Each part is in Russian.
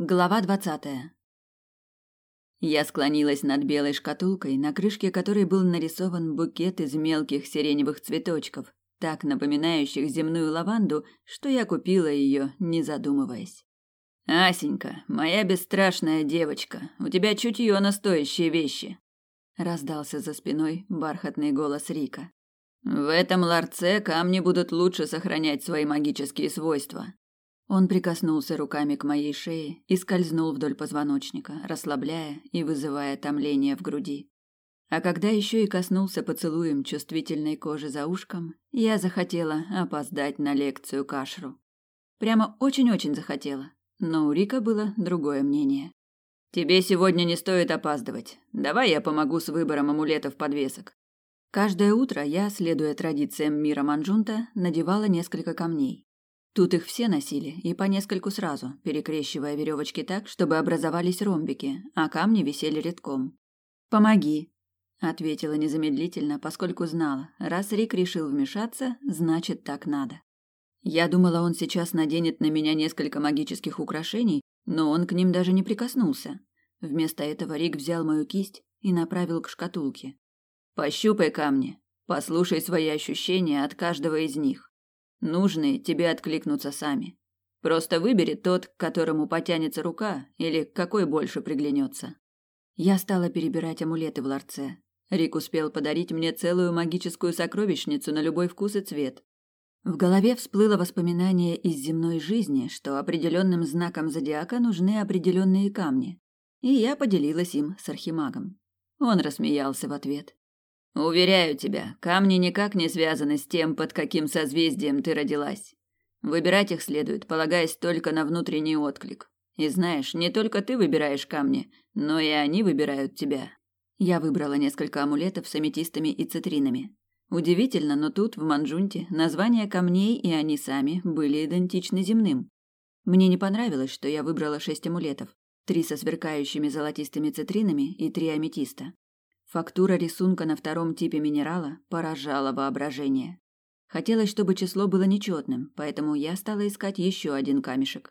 Глава двадцатая. Я склонилась над белой шкатулкой, на крышке которой был нарисован букет из мелких сиреневых цветочков, так напоминающих земную лаванду, что я купила ее, не задумываясь. Асенька, моя бесстрашная девочка, у тебя чутье на стоящие вещи, раздался за спиной бархатный голос Рика. В этом ларце камни будут лучше сохранять свои магические свойства. Он прикоснулся руками к моей шее и скользнул вдоль позвоночника, расслабляя и вызывая томление в груди. А когда еще и коснулся поцелуем чувствительной кожи за ушком, я захотела опоздать на лекцию кашру. Прямо очень-очень захотела, но у Рика было другое мнение. Тебе сегодня не стоит опаздывать. Давай я помогу с выбором амулетов-подвесок. Каждое утро я, следуя традициям мира Манджунта, надевала несколько камней. Тут их все носили, и по нескольку сразу, перекрещивая веревочки так, чтобы образовались ромбики, а камни висели редком. «Помоги», — ответила незамедлительно, поскольку знала, раз Рик решил вмешаться, значит, так надо. Я думала, он сейчас наденет на меня несколько магических украшений, но он к ним даже не прикоснулся. Вместо этого Рик взял мою кисть и направил к шкатулке. «Пощупай камни, послушай свои ощущения от каждого из них. Нужные тебе откликнутся сами. Просто выбери тот, к которому потянется рука, или какой больше приглянется. Я стала перебирать амулеты в ларце. Рик успел подарить мне целую магическую сокровищницу на любой вкус и цвет. В голове всплыло воспоминание из земной жизни, что определенным знаком зодиака нужны определенные камни. И я поделилась им с архимагом. Он рассмеялся в ответ. Уверяю тебя, камни никак не связаны с тем, под каким созвездием ты родилась. Выбирать их следует, полагаясь только на внутренний отклик. И знаешь, не только ты выбираешь камни, но и они выбирают тебя. Я выбрала несколько амулетов с аметистами и цитринами. Удивительно, но тут, в Манджунте, названия камней и они сами были идентичны земным. Мне не понравилось, что я выбрала шесть амулетов. Три со сверкающими золотистыми цитринами и три аметиста. Фактура рисунка на втором типе минерала поражала воображение. Хотелось, чтобы число было нечетным, поэтому я стала искать еще один камешек.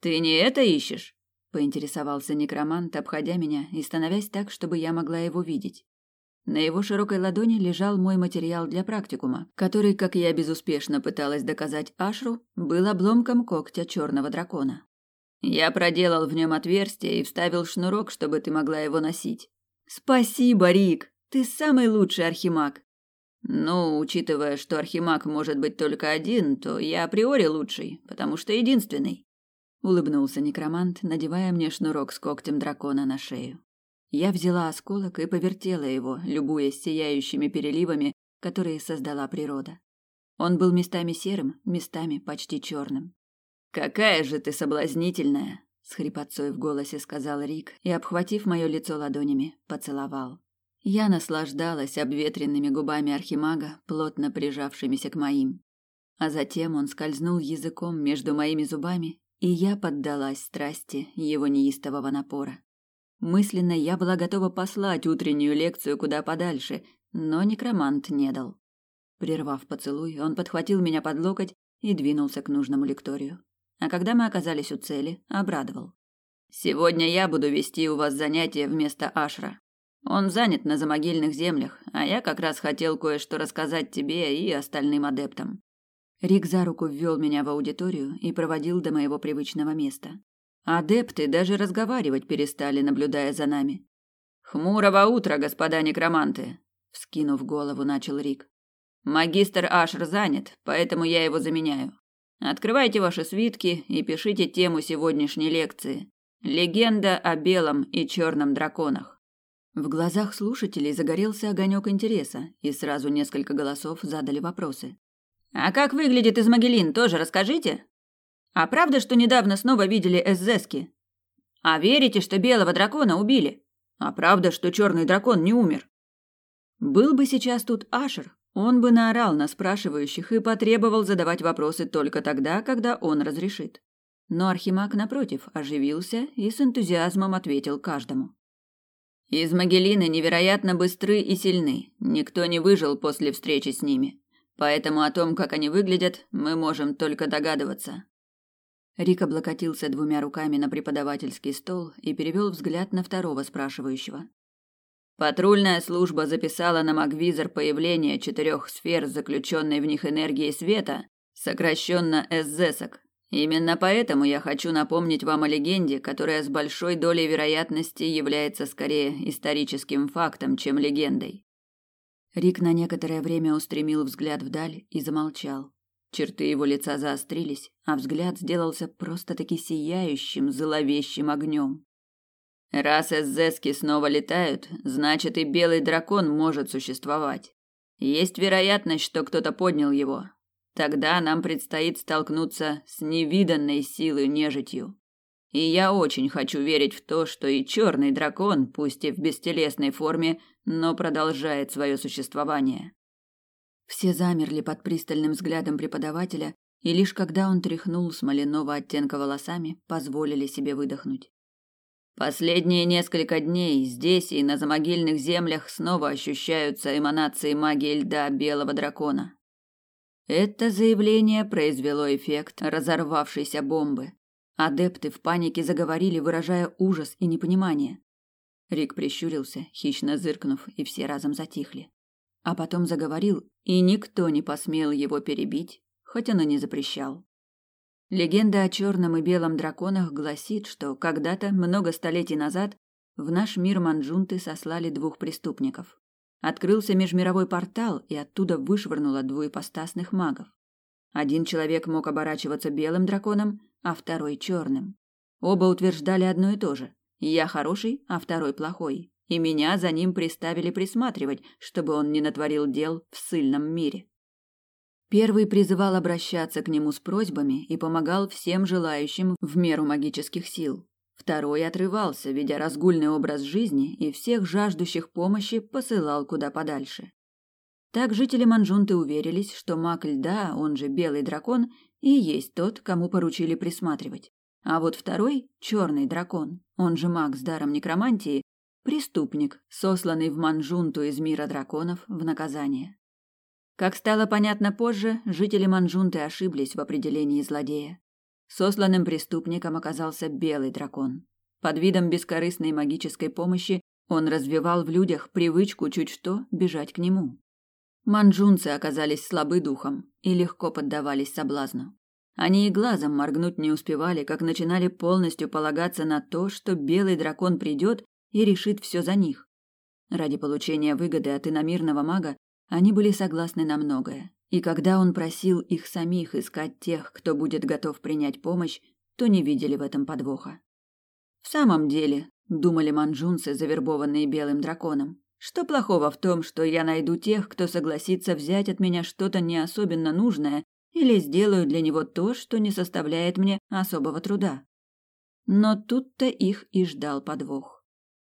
«Ты не это ищешь?» – поинтересовался некромант, обходя меня и становясь так, чтобы я могла его видеть. На его широкой ладони лежал мой материал для практикума, который, как я безуспешно пыталась доказать Ашру, был обломком когтя черного дракона. Я проделал в нем отверстие и вставил шнурок, чтобы ты могла его носить. Спасибо, Рик. Ты самый лучший архимаг. Ну, учитывая, что архимаг может быть только один, то я априори лучший, потому что единственный. Улыбнулся некромант, надевая мне шнурок с когтем дракона на шею. Я взяла осколок и повертела его, любуясь сияющими переливами, которые создала природа. Он был местами серым, местами почти черным. Какая же ты соблазнительная, с хрипотцой в голосе сказал Рик и, обхватив мое лицо ладонями, поцеловал. Я наслаждалась обветренными губами архимага, плотно прижавшимися к моим. А затем он скользнул языком между моими зубами, и я поддалась страсти его неистового напора. Мысленно я была готова послать утреннюю лекцию куда подальше, но некромант не дал. Прервав поцелуй, он подхватил меня под локоть и двинулся к нужному лекторию а когда мы оказались у цели, обрадовал. Сегодня я буду вести у вас занятия вместо Ашра. Он занят на замогильных землях, а я как раз хотел кое-что рассказать тебе и остальным адептам. Рик за руку ввел меня в аудиторию и проводил до моего привычного места. Адепты даже разговаривать перестали, наблюдая за нами. Хмурого утра, господа некроманты, вскинув голову, начал Рик. Магистр Ашр занят, поэтому я его заменяю. Открывайте ваши свитки и пишите тему сегодняшней лекции. Легенда о белом и черном драконах. В глазах слушателей загорелся огонек интереса, и сразу несколько голосов задали вопросы. А как выглядит Измагелин, тоже расскажите? А правда, что недавно снова видели эсзески? А верите, что белого дракона убили? А правда, что черный дракон не умер? Был бы сейчас тут Ашер, он бы наорал на спрашивающих и потребовал задавать вопросы только тогда, когда он разрешит. Но Архимаг, напротив, оживился и с энтузиазмом ответил каждому. «Из Могилины невероятно быстры и сильны. Никто не выжил после встречи с ними. Поэтому о том, как они выглядят, мы можем только догадываться». Рик облокотился двумя руками на преподавательский стол и перевел взгляд на второго спрашивающего. Патрульная служба записала на Магвизор появление четырех сфер, заключенной в них энергии света, сокращенно СЗСок. Именно поэтому я хочу напомнить вам о легенде, которая с большой долей вероятности является скорее историческим фактом, чем легендой. Рик на некоторое время устремил взгляд вдаль и замолчал. Черты его лица заострились, а взгляд сделался просто-таки сияющим, зловещим огнем. Раз эзески снова летают, значит и белый дракон может существовать. Есть вероятность, что кто-то поднял его, Тогда нам предстоит столкнуться с невиданной силой нежитью. И я очень хочу верить в то, что и черный дракон, пусть и в бестелесной форме, но продолжает свое существование. Все замерли под пристальным взглядом преподавателя, и лишь когда он тряхнул смоляного оттенка волосами, позволили себе выдохнуть. Последние несколько дней здесь и на замогильных землях снова ощущаются эманации магии льда белого дракона. Это заявление произвело эффект разорвавшейся бомбы. Адепты в панике заговорили, выражая ужас и непонимание. Рик прищурился, хищно зыркнув, и все разом затихли. А потом заговорил, и никто не посмел его перебить, хоть он и не запрещал. Легенда о черном и белом драконах гласит, что когда-то, много столетий назад, в наш мир манджунты сослали двух преступников. Открылся межмировой портал, и оттуда вышвырнуло двуепостасных магов. Один человек мог оборачиваться белым драконом, а второй черным. Оба утверждали одно и то же: я хороший, а второй плохой, и меня за ним приставили присматривать, чтобы он не натворил дел в сильном мире. Первый призывал обращаться к нему с просьбами и помогал всем желающим в меру магических сил. Второй отрывался, ведя разгульный образ жизни, и всех жаждущих помощи посылал куда подальше. Так жители Манжунты уверились, что маг льда, он же белый дракон, и есть тот, кому поручили присматривать. А вот второй, черный дракон, он же маг с даром некромантии, преступник, сосланный в Манжунту из мира драконов в наказание. Как стало понятно позже, жители Манжунты ошиблись в определении злодея. Сосланным преступником оказался белый дракон. Под видом бескорыстной магической помощи он развивал в людях привычку чуть что бежать к нему. Манджунцы оказались слабы духом и легко поддавались соблазну. Они и глазом моргнуть не успевали, как начинали полностью полагаться на то, что белый дракон придет и решит все за них. Ради получения выгоды от иномирного мага они были согласны на многое, и когда он просил их самих искать тех, кто будет готов принять помощь, то не видели в этом подвоха. В самом деле, думали манжунцы, завербованные белым драконом, что плохого в том, что я найду тех, кто согласится взять от меня что-то не особенно нужное или сделаю для него то, что не составляет мне особого труда. Но тут-то их и ждал подвох.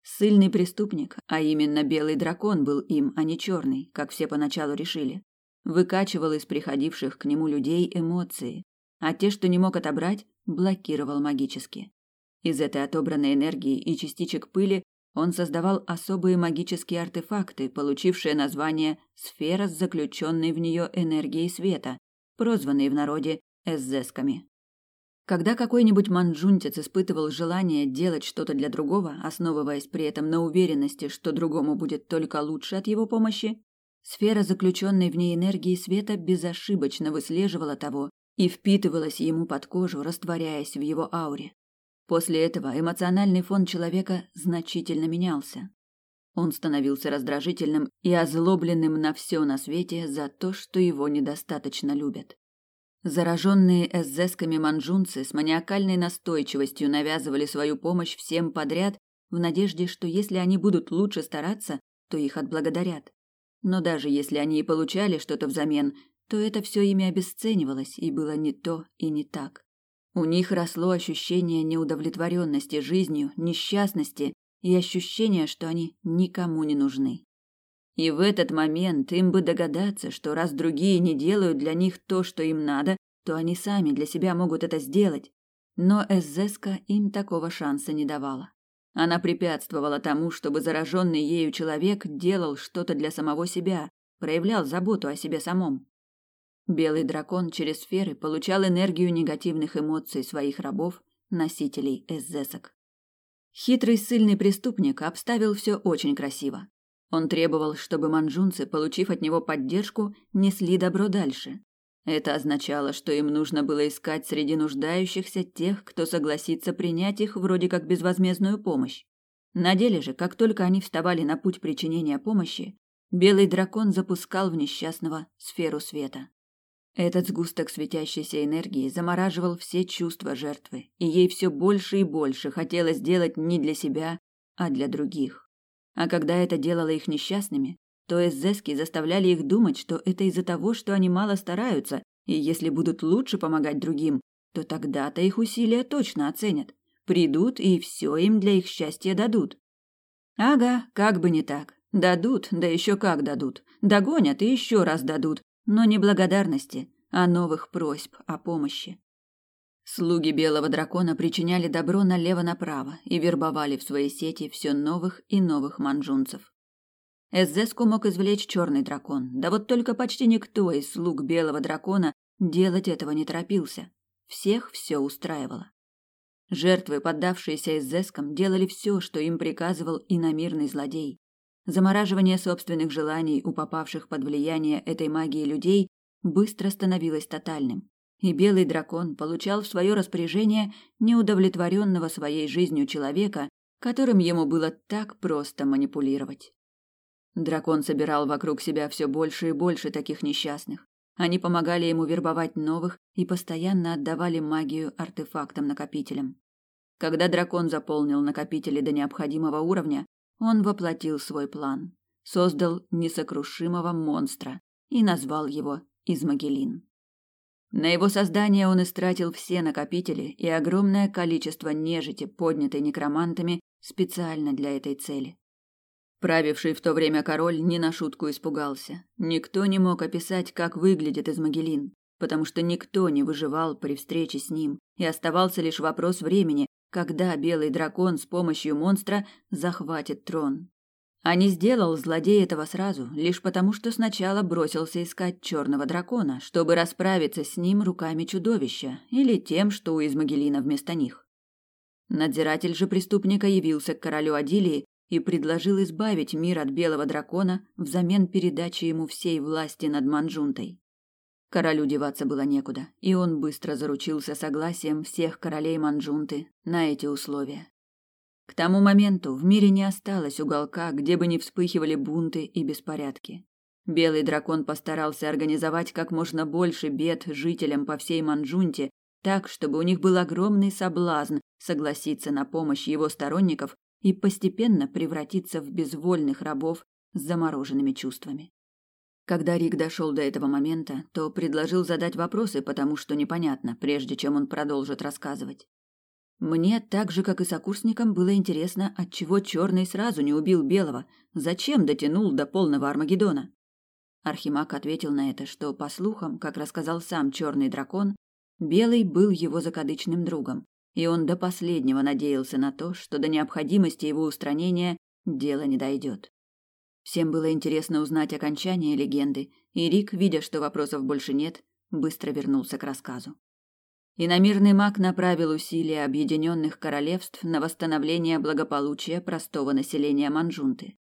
Сильный преступник, а именно белый дракон был им, а не черный, как все поначалу решили, выкачивал из приходивших к нему людей эмоции, а те, что не мог отобрать, блокировал магически. Из этой отобранной энергии и частичек пыли он создавал особые магические артефакты, получившие название «сфера с заключенной в нее энергией света», прозванные в народе эззесками. Когда какой-нибудь манджунтец испытывал желание делать что-то для другого, основываясь при этом на уверенности, что другому будет только лучше от его помощи, Сфера, заключенной в ней энергии света, безошибочно выслеживала того и впитывалась ему под кожу, растворяясь в его ауре. После этого эмоциональный фон человека значительно менялся. Он становился раздражительным и озлобленным на все на свете за то, что его недостаточно любят. Зараженные эззесками манжунцы с маниакальной настойчивостью навязывали свою помощь всем подряд в надежде, что если они будут лучше стараться, то их отблагодарят. Но даже если они и получали что-то взамен, то это все ими обесценивалось и было не то и не так. У них росло ощущение неудовлетворенности жизнью, несчастности и ощущение, что они никому не нужны. И в этот момент им бы догадаться, что раз другие не делают для них то, что им надо, то они сами для себя могут это сделать. Но Эзеска им такого шанса не давала. Она препятствовала тому, чтобы зараженный ею человек делал что-то для самого себя, проявлял заботу о себе самом. Белый дракон через сферы получал энергию негативных эмоций своих рабов, носителей эззесок. Хитрый ссыльный преступник обставил все очень красиво. Он требовал, чтобы манжунцы, получив от него поддержку, несли добро дальше. Это означало, что им нужно было искать среди нуждающихся тех, кто согласится принять их вроде как безвозмездную помощь. На деле же, как только они вставали на путь причинения помощи, белый дракон запускал в несчастного сферу света. Этот сгусток светящейся энергии замораживал все чувства жертвы, и ей все больше и больше хотелось сделать не для себя, а для других. А когда это делало их несчастными, то эзески заставляли их думать, что это из-за того, что они мало стараются, и если будут лучше помогать другим, то тогда-то их усилия точно оценят. Придут и все им для их счастья дадут. Ага, как бы не так. Дадут, да еще как дадут. Догонят и еще раз дадут, но не благодарности, а новых просьб о помощи. Слуги белого дракона причиняли добро налево-направо и вербовали в свои сети все новых и новых манжунцев. Эзеску мог извлечь черный дракон, да вот только почти никто из слуг белого дракона делать этого не торопился. Всех все устраивало. Жертвы, поддавшиеся Эзескам, делали все, что им приказывал иномирный злодей. Замораживание собственных желаний у попавших под влияние этой магии людей быстро становилось тотальным, и белый дракон получал в свое распоряжение неудовлетворенного своей жизнью человека, которым ему было так просто манипулировать. Дракон собирал вокруг себя все больше и больше таких несчастных. Они помогали ему вербовать новых и постоянно отдавали магию артефактам-накопителям. Когда дракон заполнил накопители до необходимого уровня, он воплотил свой план, создал несокрушимого монстра и назвал его Измагелин. На его создание он истратил все накопители и огромное количество нежити, поднятой некромантами специально для этой цели. Правивший в то время король не на шутку испугался. Никто не мог описать, как выглядит Измагелин, потому что никто не выживал при встрече с ним, и оставался лишь вопрос времени, когда белый дракон с помощью монстра захватит трон. А не сделал злодей этого сразу, лишь потому, что сначала бросился искать черного дракона, чтобы расправиться с ним руками чудовища или тем, что у Измагелина вместо них. Надзиратель же преступника явился к королю Адилии и предложил избавить мир от белого дракона взамен передачи ему всей власти над Манжунтой. Королю деваться было некуда, и он быстро заручился согласием всех королей Манжунты на эти условия. К тому моменту в мире не осталось уголка, где бы не вспыхивали бунты и беспорядки. Белый дракон постарался организовать как можно больше бед жителям по всей Манжунте, так, чтобы у них был огромный соблазн согласиться на помощь его сторонников и постепенно превратиться в безвольных рабов с замороженными чувствами. Когда Рик дошел до этого момента, то предложил задать вопросы, потому что непонятно, прежде чем он продолжит рассказывать. Мне, так же как и сокурсникам, было интересно, отчего Черный сразу не убил Белого, зачем дотянул до полного Армагеддона. Архимаг ответил на это, что, по слухам, как рассказал сам Черный дракон, Белый был его закадычным другом, и он до последнего надеялся на то, что до необходимости его устранения дело не дойдет. Всем было интересно узнать окончание легенды, и Рик, видя, что вопросов больше нет, быстро вернулся к рассказу. Иномирный маг направил усилия объединенных королевств на восстановление благополучия простого населения Манжунты.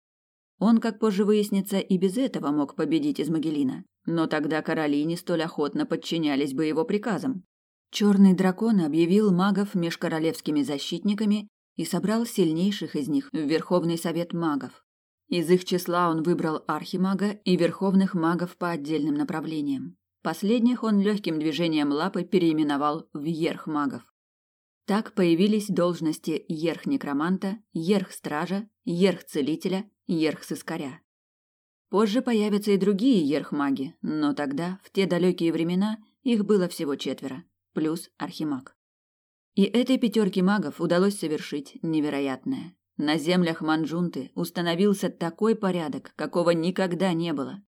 Он, как позже выяснится, и без этого мог победить из Магеллина, но тогда короли не столь охотно подчинялись бы его приказам. Черный дракон объявил магов межкоролевскими защитниками и собрал сильнейших из них в Верховный совет магов. Из их числа он выбрал архимага и верховных магов по отдельным направлениям. Последних он легким движением лапы переименовал в ерх-магов. Так появились должности ерх-некроманта, ерх-стража, ерх-целителя, ерх-сыскаря. Позже появятся и другие ерх-маги, но тогда, в те далекие времена, их было всего четверо, плюс архимаг. И этой пятерке магов удалось совершить невероятное. На землях Манжунты установился такой порядок, какого никогда не было.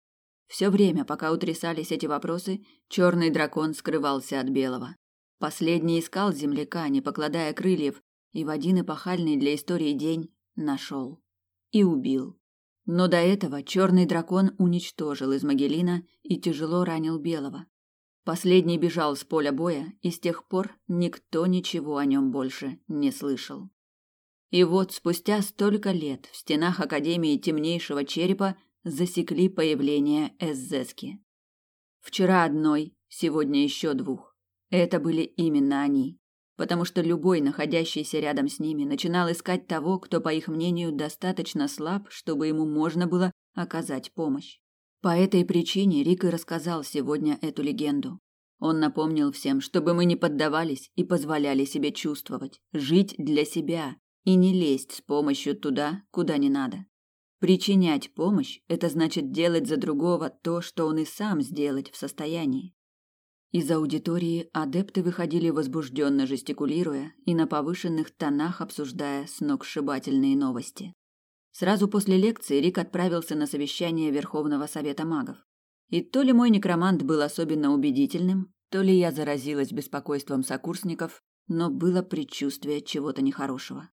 Все время, пока утрясались эти вопросы, черный дракон скрывался от белого. Последний искал земляка, не покладая крыльев, и в один эпохальный для истории день нашел. И убил. Но до этого черный дракон уничтожил из Магеллина и тяжело ранил белого. Последний бежал с поля боя, и с тех пор никто ничего о нем больше не слышал. И вот спустя столько лет в стенах Академии Темнейшего Черепа засекли появление Эззески. Вчера одной, сегодня еще двух. Это были именно они, потому что любой, находящийся рядом с ними, начинал искать того, кто, по их мнению, достаточно слаб, чтобы ему можно было оказать помощь. По этой причине Рик и рассказал сегодня эту легенду. Он напомнил всем, чтобы мы не поддавались и позволяли себе чувствовать, жить для себя и не лезть с помощью туда, куда не надо. Причинять помощь – это значит делать за другого то, что он и сам сделать в состоянии. Из аудитории адепты выходили возбужденно жестикулируя и на повышенных тонах обсуждая сногсшибательные новости. Сразу после лекции Рик отправился на совещание Верховного Совета Магов. И то ли мой некромант был особенно убедительным, то ли я заразилась беспокойством сокурсников, но было предчувствие чего-то нехорошего.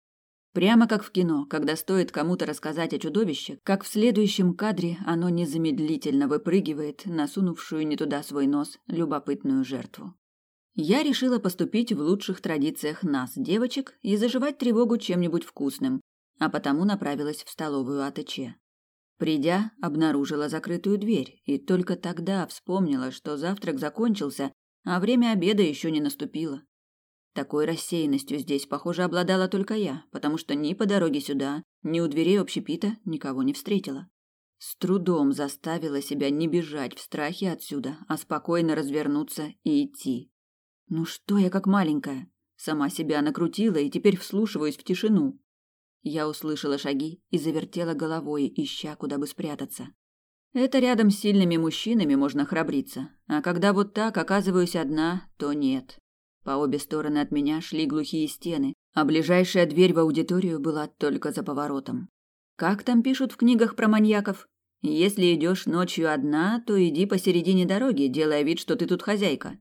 Прямо как в кино, когда стоит кому-то рассказать о чудовище, как в следующем кадре оно незамедлительно выпрыгивает на сунувшую не туда свой нос любопытную жертву. Я решила поступить в лучших традициях нас, девочек, и заживать тревогу чем-нибудь вкусным, а потому направилась в столовую АТЧ. Придя, обнаружила закрытую дверь и только тогда вспомнила, что завтрак закончился, а время обеда еще не наступило. Такой рассеянностью здесь, похоже, обладала только я, потому что ни по дороге сюда, ни у дверей общепита никого не встретила. С трудом заставила себя не бежать в страхе отсюда, а спокойно развернуться и идти. Ну что я как маленькая? Сама себя накрутила и теперь вслушиваюсь в тишину. Я услышала шаги и завертела головой, ища, куда бы спрятаться. Это рядом с сильными мужчинами можно храбриться, а когда вот так оказываюсь одна, то нет. По обе стороны от меня шли глухие стены, а ближайшая дверь в аудиторию была только за поворотом. Как там пишут в книгах про маньяков? Если идешь ночью одна, то иди посередине дороги, делая вид, что ты тут хозяйка.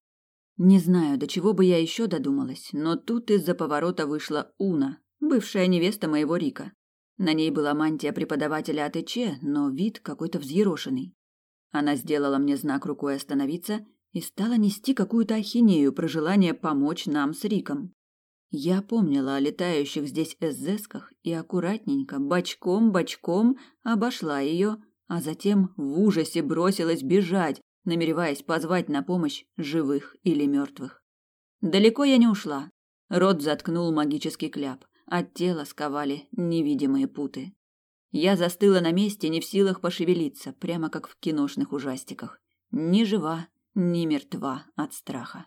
Не знаю, до чего бы я еще додумалась, но тут из-за поворота вышла Уна, бывшая невеста моего Рика. На ней была мантия преподавателя АТЧ, но вид какой-то взъерошенный. Она сделала мне знак рукой остановиться и стала нести какую-то ахинею про желание помочь нам с Риком. Я помнила о летающих здесь эзэсках и аккуратненько, бочком-бочком обошла ее, а затем в ужасе бросилась бежать, намереваясь позвать на помощь живых или мертвых. Далеко я не ушла. Рот заткнул магический кляп, от тела сковали невидимые путы. Я застыла на месте, не в силах пошевелиться, прямо как в киношных ужастиках. Ни жива, ни мертва от страха.